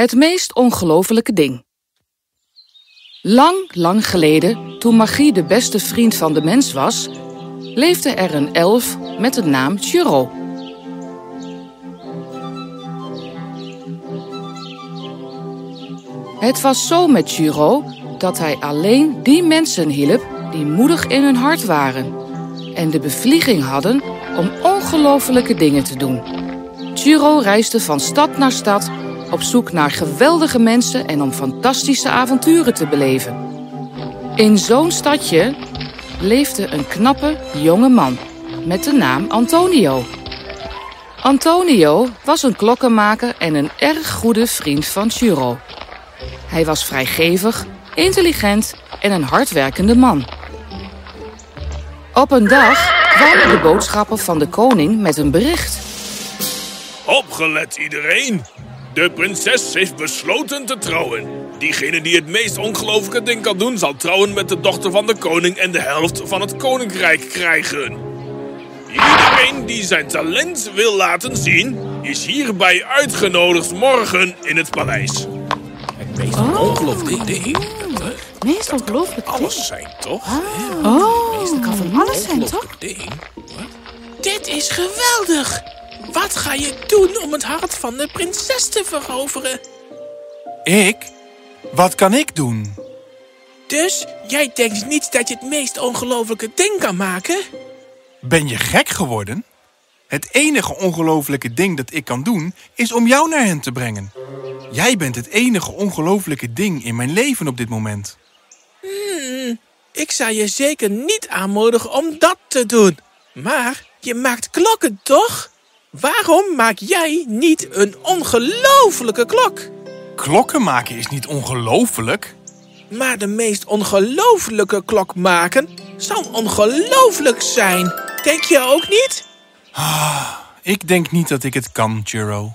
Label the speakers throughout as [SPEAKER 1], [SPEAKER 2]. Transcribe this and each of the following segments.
[SPEAKER 1] Het meest ongelofelijke ding. Lang, lang geleden, toen magie de beste vriend van de mens was, leefde er een elf met de naam Chiro. Het was zo met Chiro dat hij alleen die mensen hielp die moedig in hun hart waren en de bevlieging hadden om ongelofelijke dingen te doen. Chiro reisde van stad naar stad op zoek naar geweldige mensen en om fantastische avonturen te beleven. In zo'n stadje leefde een knappe jonge man met de naam Antonio. Antonio was een klokkenmaker en een erg goede vriend van Chiro. Hij was vrijgevig, intelligent en een hardwerkende man. Op een dag kwamen de boodschappen van de koning met een bericht.
[SPEAKER 2] Opgelet iedereen. De prinses heeft besloten te trouwen. Diegene die het meest ongelooflijke ding kan doen... zal trouwen met de dochter van de koning... en de helft van het koninkrijk krijgen. Iedereen die zijn talent wil laten zien... is hierbij uitgenodigd morgen in het paleis.
[SPEAKER 3] Het meest ongelooflijke ding.
[SPEAKER 4] Meest ongelooflijk
[SPEAKER 3] Alles zijn, toch?
[SPEAKER 4] Oh, dat kan van alles zijn, toch?
[SPEAKER 3] Ding. Dit is geweldig. Wat ga je doen om het hart van de prinses te veroveren?
[SPEAKER 5] Ik? Wat kan ik doen?
[SPEAKER 3] Dus jij denkt niet dat je het meest ongelooflijke ding kan maken?
[SPEAKER 5] Ben je gek geworden? Het enige ongelofelijke ding dat ik kan doen, is om jou naar hen te brengen. Jij bent het enige ongelofelijke ding in mijn leven op dit moment.
[SPEAKER 3] Ik zou je zeker niet aanmoedigen om dat te doen. Maar je maakt klokken, toch? Waarom maak jij niet een ongelofelijke klok?
[SPEAKER 5] Klokken maken is niet ongelooflijk.
[SPEAKER 3] Maar de meest ongelofelijke klok maken zou ongelooflijk zijn. Denk je ook niet?
[SPEAKER 5] Ik denk niet dat ik het kan, Churro.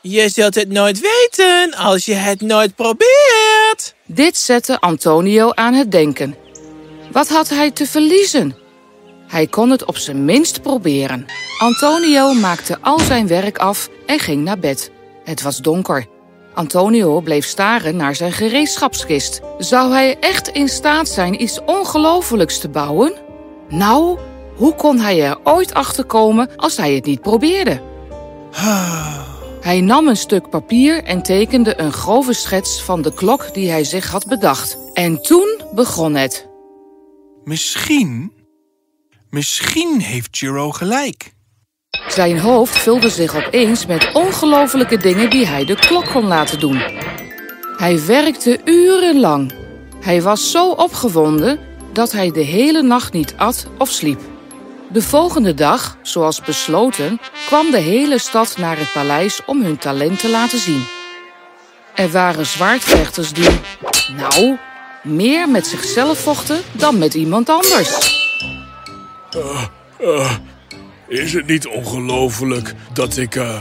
[SPEAKER 3] Je zult het nooit weten als je het nooit probeert.
[SPEAKER 1] Dit zette Antonio aan het denken. Wat had hij te verliezen? Hij kon het op zijn minst proberen. Antonio maakte al zijn werk af en ging naar bed. Het was donker. Antonio bleef staren naar zijn gereedschapskist. Zou hij echt in staat zijn iets ongelofelijks te bouwen? Nou, hoe kon hij er ooit achter komen als hij het niet probeerde? Hij nam een stuk papier en tekende een grove schets van de klok die hij zich had bedacht. En toen begon het.
[SPEAKER 5] Misschien... Misschien heeft Churro gelijk.
[SPEAKER 1] Zijn hoofd vulde zich opeens met ongelofelijke dingen die hij de klok kon laten doen. Hij werkte urenlang. Hij was zo opgewonden dat hij de hele nacht niet at of sliep. De volgende dag, zoals besloten, kwam de hele stad naar het paleis om hun talent te laten zien. Er waren zwaardvechters die, nou, meer met zichzelf vochten dan met iemand anders.
[SPEAKER 2] Is het niet ongelooflijk dat ik eh,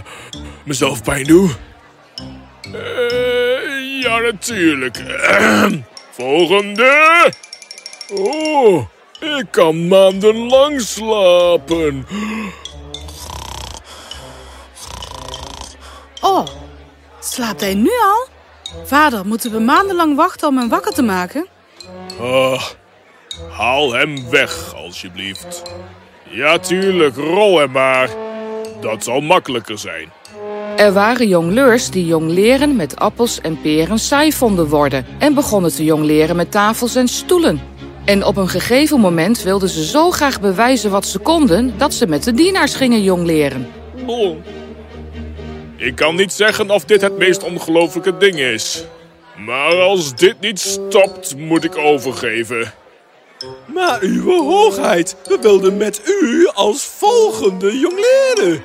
[SPEAKER 2] mezelf pijn doe? Eh, ja, natuurlijk. Volgende. Oh, ik kan maandenlang slapen.
[SPEAKER 4] Oh, slaapt hij nu al? Vader, moeten we maandenlang wachten om hem wakker te maken?
[SPEAKER 2] Ah, haal hem weg, alsjeblieft. Ja, tuurlijk, rol hem maar. Dat zal makkelijker zijn.
[SPEAKER 1] Er waren jongleurs die jongleren met appels en peren saai vonden worden en begonnen te jongleren met tafels en stoelen. En op een gegeven moment wilden ze zo graag bewijzen wat ze konden dat ze met de dienaars gingen jongleren.
[SPEAKER 2] Oh. Ik kan niet zeggen of dit het meest ongelofelijke ding is. Maar als dit niet stopt, moet ik overgeven.
[SPEAKER 6] Maar uw hoogheid, we wilden met u als volgende jongleren.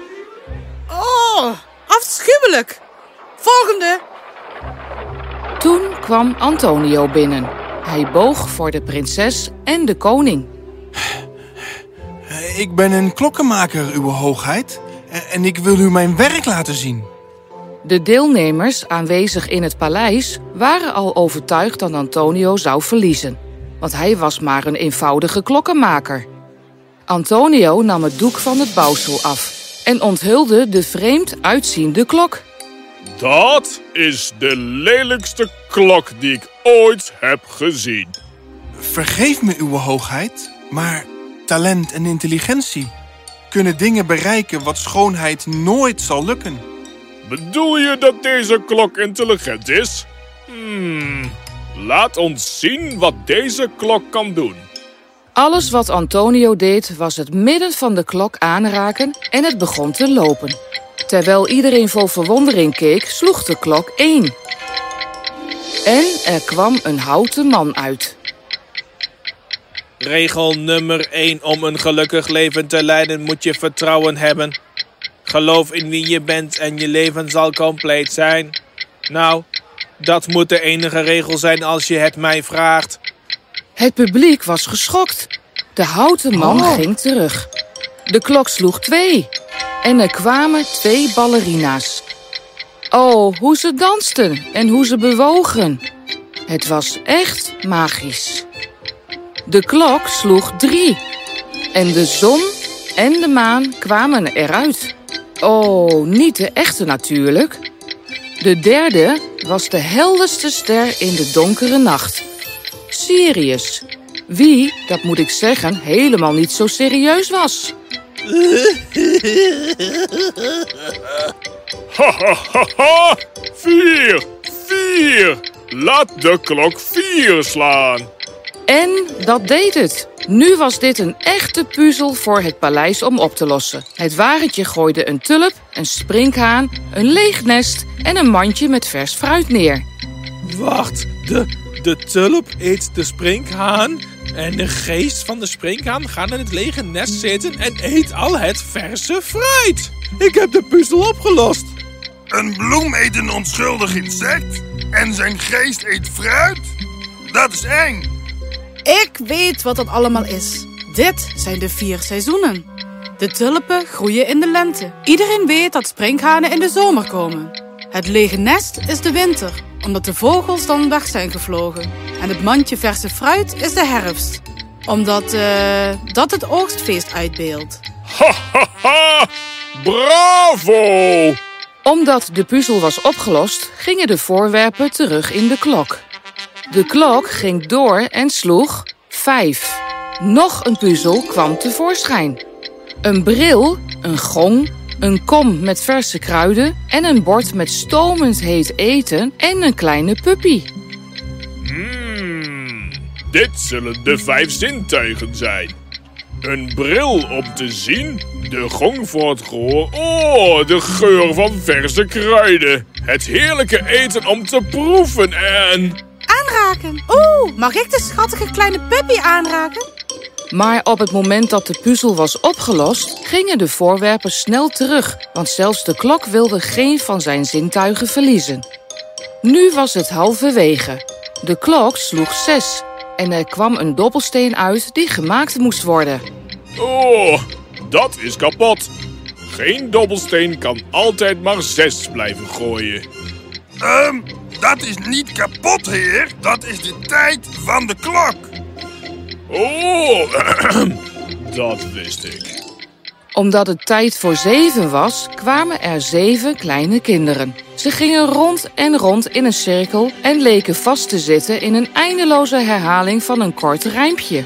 [SPEAKER 4] Oh, afschuwelijk. Volgende.
[SPEAKER 1] Toen kwam Antonio binnen. Hij boog voor de prinses en de koning.
[SPEAKER 5] Ik ben een klokkenmaker, uw hoogheid. En ik wil u mijn werk laten zien.
[SPEAKER 1] De deelnemers aanwezig in het paleis waren al overtuigd dat Antonio zou verliezen, want hij was maar een eenvoudige klokkenmaker. Antonio nam het doek van het bouwsel af en onthulde de vreemd uitziende klok.
[SPEAKER 2] Dat is de lelijkste klok die ik ooit heb gezien.
[SPEAKER 5] Vergeef me, uw hoogheid, maar talent en intelligentie kunnen dingen bereiken wat schoonheid nooit zal lukken.
[SPEAKER 2] Bedoel je dat deze klok intelligent is? Hmm, laat ons zien wat deze klok kan doen.
[SPEAKER 1] Alles wat Antonio deed was het midden van de klok aanraken en het begon te lopen. Terwijl iedereen vol verwondering keek, sloeg de klok één. En er kwam een houten man uit.
[SPEAKER 3] Regel nummer 1 om een gelukkig leven te leiden moet je vertrouwen hebben. Geloof in wie je bent en je leven zal compleet zijn. Nou, dat moet de enige regel zijn als je het mij vraagt.
[SPEAKER 1] Het publiek was geschokt. De houten man ging terug. De klok sloeg twee. En er kwamen twee ballerina's. Oh, hoe ze dansten en hoe ze bewogen. Het was echt magisch. De klok sloeg drie. En de zon en de maan kwamen eruit. Oh, niet de echte natuurlijk. De derde was de helderste ster in de donkere nacht. Sirius. Wie, dat moet ik zeggen, helemaal niet zo serieus was.
[SPEAKER 2] Ha ha ha ha! Vier! Vier! Laat de klok vier slaan.
[SPEAKER 1] En dat deed het. Nu was dit een echte puzzel voor het paleis om op te lossen. Het wagentje gooide een tulp, een sprinkhaan, een leeg nest en een mandje met vers fruit neer.
[SPEAKER 3] Wacht, de, de tulp eet de sprinkhaan en de geest van de sprinkhaan gaat in het lege nest zitten en eet al het verse fruit. Ik heb de puzzel opgelost.
[SPEAKER 7] Een bloem eet een onschuldig insect en zijn geest eet fruit? Dat is eng.
[SPEAKER 4] Ik weet wat dat allemaal is. Dit zijn de vier seizoenen. De tulpen groeien in de lente. Iedereen weet dat sprinkhanen in de zomer komen. Het lege nest is de winter, omdat de vogels dan weg zijn gevlogen. En het mandje verse fruit is de herfst, omdat eh, dat het oogstfeest uitbeeldt.
[SPEAKER 2] Ha ha ha! Bravo!
[SPEAKER 1] Omdat de puzzel was opgelost, gingen de voorwerpen terug in de klok. De klok ging door en sloeg vijf. Nog een puzzel kwam tevoorschijn. Een bril, een gong, een kom met verse kruiden en een bord met stomend heet eten en een kleine puppy.
[SPEAKER 2] Hmm, dit zullen de vijf zintuigen zijn. Een bril om te zien, de gong voor het gehoor. Oh, de geur van verse kruiden. Het heerlijke eten om te proeven en...
[SPEAKER 4] Aanraken. Oeh, mag ik de schattige kleine puppy aanraken?
[SPEAKER 1] Maar op het moment dat de puzzel was opgelost, gingen de voorwerpen snel terug, want zelfs de klok wilde geen van zijn zintuigen verliezen. Nu was het halverwege. De klok sloeg zes en er kwam een dobbelsteen uit die gemaakt moest worden.
[SPEAKER 2] Oh, dat is kapot. Geen dobbelsteen kan altijd maar zes blijven gooien.
[SPEAKER 7] Ehm, dat is niet kapot, heer. Dat is de tijd van de klok.
[SPEAKER 2] Oh, dat wist ik.
[SPEAKER 1] Omdat het tijd voor zeven was, kwamen er zeven kleine kinderen. Ze gingen rond en rond in een cirkel en leken vast te zitten in een eindeloze herhaling van een kort rijmpje.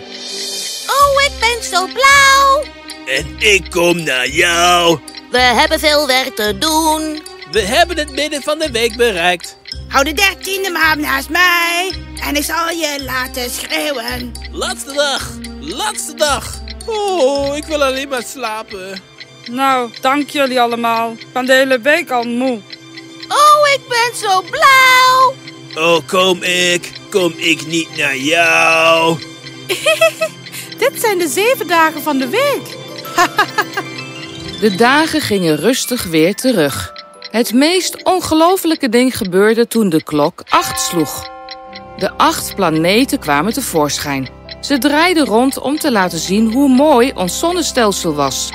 [SPEAKER 8] Oh, ik ben zo blauw.
[SPEAKER 3] En ik kom naar jou.
[SPEAKER 8] We hebben veel werk te doen.
[SPEAKER 3] We hebben het midden van de week bereikt.
[SPEAKER 9] Hou de dertiende maand naast mij en ik zal je laten schreeuwen.
[SPEAKER 3] Laatste dag. Laatste dag. Oh, ik wil alleen maar slapen.
[SPEAKER 10] Nou, dank jullie allemaal. Ik ben de hele week al moe.
[SPEAKER 8] Oh, ik ben zo blauw.
[SPEAKER 3] Oh, kom ik. Kom ik niet naar jou.
[SPEAKER 4] Dit zijn de zeven dagen van de week.
[SPEAKER 1] De dagen gingen rustig weer terug. Het meest ongelofelijke ding gebeurde toen de klok acht sloeg. De acht planeten kwamen tevoorschijn. Ze draaiden rond om te laten zien hoe mooi ons zonnestelsel was.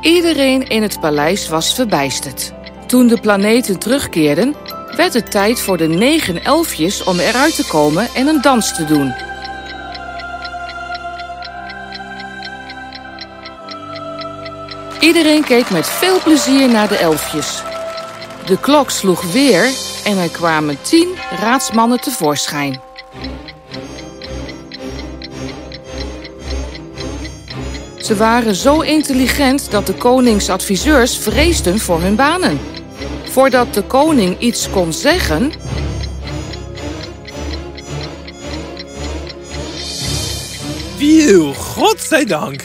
[SPEAKER 1] Iedereen in het paleis was verbijsterd. Toen de planeten terugkeerden, werd het tijd voor de negen elfjes om eruit te komen en een dans te doen. Iedereen keek met veel plezier naar de elfjes. De klok sloeg weer en er kwamen tien raadsmannen tevoorschijn. Ze waren zo intelligent dat de koningsadviseurs vreesden voor hun banen. Voordat de koning iets kon zeggen,
[SPEAKER 3] Wiel, godzijdank.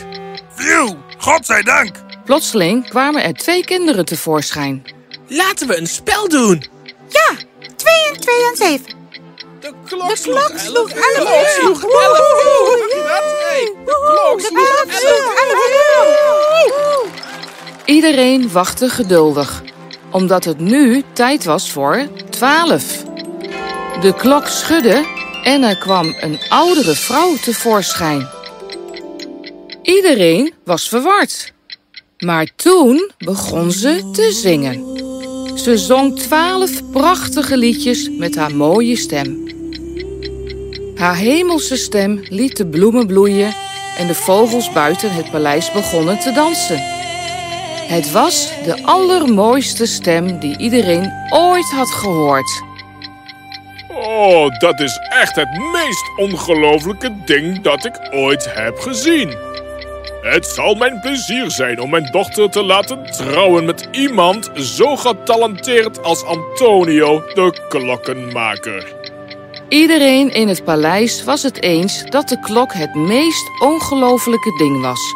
[SPEAKER 7] Phew, godzijdank.
[SPEAKER 1] Plotseling kwamen er twee kinderen tevoorschijn.
[SPEAKER 3] Laten we een spel doen.
[SPEAKER 9] Ja, 2 en 2 en 7.
[SPEAKER 3] De klok,
[SPEAKER 9] De klok sloeg 11
[SPEAKER 3] De klok
[SPEAKER 9] uur.
[SPEAKER 3] sloeg 11 uur. Hoor je dat? Hey, de klok
[SPEAKER 9] De
[SPEAKER 3] sloeg
[SPEAKER 9] klok
[SPEAKER 3] 11
[SPEAKER 9] sloeg 11 uur.
[SPEAKER 1] Iedereen wachtte geduldig, omdat het nu tijd was voor 12. De klok schudde en er kwam een oudere vrouw tevoorschijn. Iedereen was verward. Maar toen begon ze te zingen. Ze zong twaalf prachtige liedjes met haar mooie stem. Haar hemelse stem liet de bloemen bloeien en de vogels buiten het paleis begonnen te dansen. Het was de allermooiste stem die iedereen ooit had gehoord.
[SPEAKER 2] Oh, dat is echt het meest ongelofelijke ding dat ik ooit heb gezien. Het zal mijn plezier zijn om mijn dochter te laten trouwen met iemand zo getalenteerd als Antonio, de klokkenmaker.
[SPEAKER 1] Iedereen in het paleis was het eens dat de klok het meest ongelofelijke ding was.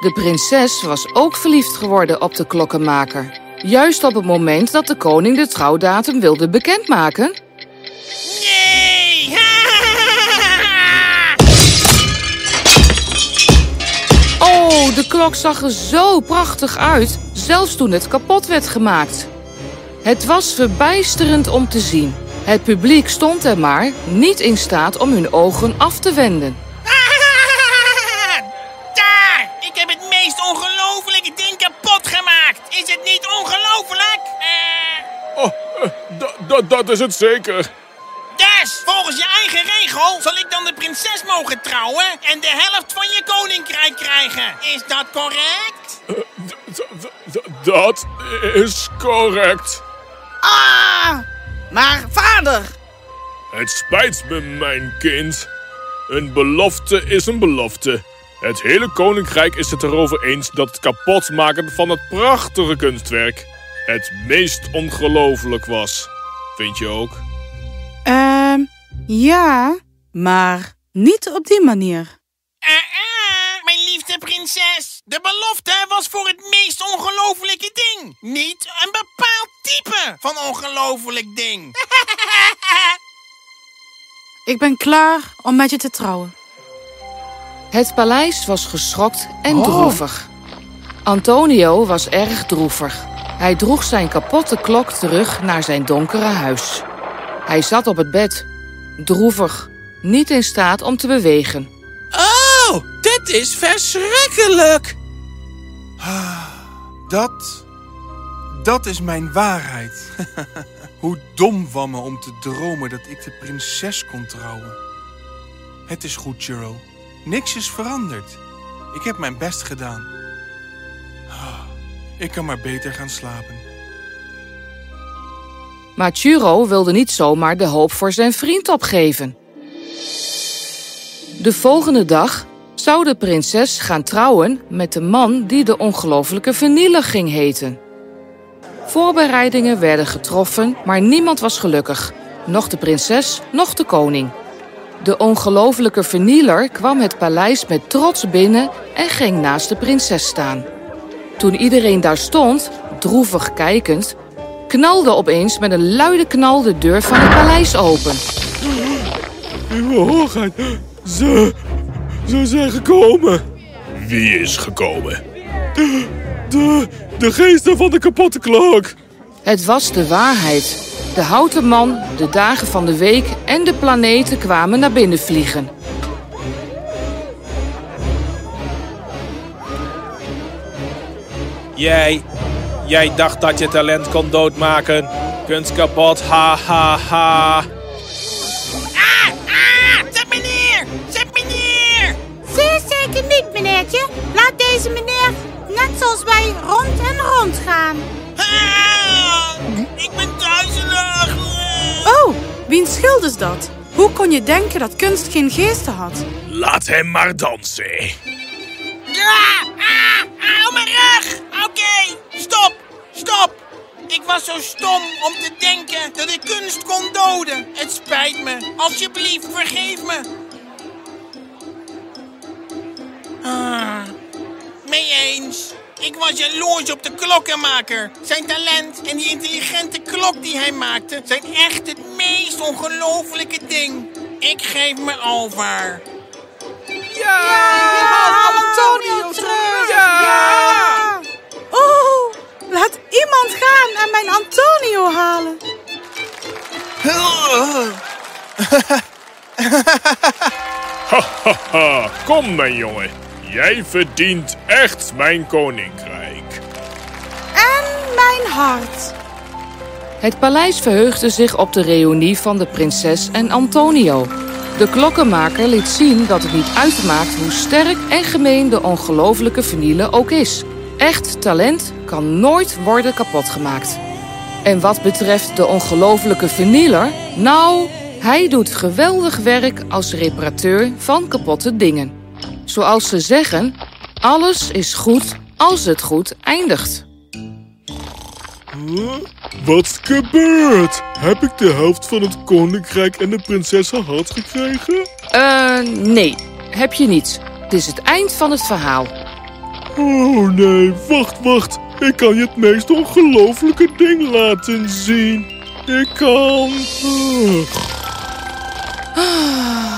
[SPEAKER 1] De prinses was ook verliefd geworden op de klokkenmaker. Juist op het moment dat de koning de trouwdatum wilde bekendmaken. De klok zag er zo prachtig uit, zelfs toen het kapot werd gemaakt. Het was verbijsterend om te zien. Het publiek stond er maar niet in staat om hun ogen af te wenden.
[SPEAKER 9] Daar! Ik heb het meest ongelofelijke ding kapot gemaakt. Is het niet ongelooflijk? Eh,
[SPEAKER 2] Oh, eh, da- da- dat is het zeker.
[SPEAKER 9] Volgens je eigen regel zal ik dan de prinses mogen trouwen en de helft van je koninkrijk krijgen. Is dat correct?
[SPEAKER 2] Dat is correct.
[SPEAKER 9] Ah! Maar vader,
[SPEAKER 2] Het spijt me, mijn kind. Een belofte is een belofte. Het hele koninkrijk is het erover eens dat het kapotmaken van het prachtige kunstwerk het meest ongelooflijk was. Vind je ook?
[SPEAKER 4] Ja, maar niet op die manier.
[SPEAKER 9] Eh, eh, mijn liefste prinses. De belofte was voor het meest ongelofelijke ding. Niet een bepaald type van ongelofelijk ding.
[SPEAKER 4] Ik ben klaar om met je te trouwen.
[SPEAKER 1] Het paleis was geschokt en droevig. Antonio was erg droevig. Hij droeg zijn kapotte klok terug naar zijn donkere huis. Hij zat op het bed, droevig, niet in staat om te bewegen.
[SPEAKER 3] Oh, dit is verschrikkelijk.
[SPEAKER 5] Dat, dat is mijn waarheid. Hoe dom van me om te dromen dat ik de prinses kon trouwen. Het is goed, Juro. Niks is veranderd. Ik heb mijn best gedaan. Ah, Ik kan maar beter gaan slapen.
[SPEAKER 1] Maar Churo wilde niet zomaar de hoop voor zijn vriend opgeven. De volgende dag zou de prinses gaan trouwen met de man die de ongelofelijke vernieler ging heten. Voorbereidingen werden getroffen, maar niemand was gelukkig. Nog de prinses, nog de koning. De ongelofelijke vernieler kwam het paleis met trots binnen en ging naast de prinses staan. Toen iedereen daar stond, droevig kijkend, knalde opeens met een luide knal de deur van het paleis open.
[SPEAKER 2] Uwe hoogheid, ze, ze zijn gekomen. Wie is gekomen? De, de, de geesten van de kapotte klok.
[SPEAKER 1] Het was de waarheid. De houten man, de dagen van de week en de planeten kwamen naar binnen vliegen.
[SPEAKER 3] Jij, jij dacht dat je talent kon doodmaken. Kunst kapot, ha ha ha.
[SPEAKER 9] Ah, ah, zet me neer! Zet me neer!
[SPEAKER 11] Zeer zeker niet, meneertje. Laat deze meneer, net zoals wij, rond en rond gaan.
[SPEAKER 9] Ah, ik ben duizelig.
[SPEAKER 4] Oh, wiens schuld is dat? Hoe kon je denken dat kunst geen geesten had?
[SPEAKER 2] Laat hem maar dansen.
[SPEAKER 9] Ah, ah, hou mijn rug. Oké, stop, stop. Ik was zo stom om te denken dat ik kunst kon doden. Het spijt me. Alsjeblieft, vergeef me. Ah, mee eens. Ik was jaloers op de klokkenmaker. Zijn talent en die intelligente klok die hij maakte... zijn echt het meest ongelofelijke ding. Ik geef me over.
[SPEAKER 3] Antonio terug!
[SPEAKER 4] Ja! Laat iemand gaan en mijn Antonio halen.
[SPEAKER 2] Kom mijn jongen. Jij verdient echt mijn koninkrijk.
[SPEAKER 4] En mijn hart.
[SPEAKER 1] Het paleis verheugde zich op de reunie van de prinses en Antonio. De klokkenmaker liet zien dat het niet uitmaakt hoe sterk en gemeen de ongelofelijke Vanille ook is. Echt talent kan nooit worden kapotgemaakt. En wat betreft de ongelofelijke Vaniller, nou, hij doet geweldig werk als reparateur van kapotte dingen. Zoals ze zeggen, alles is goed als het goed eindigt.
[SPEAKER 6] Wat is gebeurd? Heb ik de helft van het koninkrijk en de prinsessen hart gekregen?
[SPEAKER 1] Eh, nee, heb je niet. Het is het eind van het verhaal.
[SPEAKER 6] Oh nee, wacht, wacht. Ik kan je het meest ongelofelijke ding laten zien. Ik kan... Ah.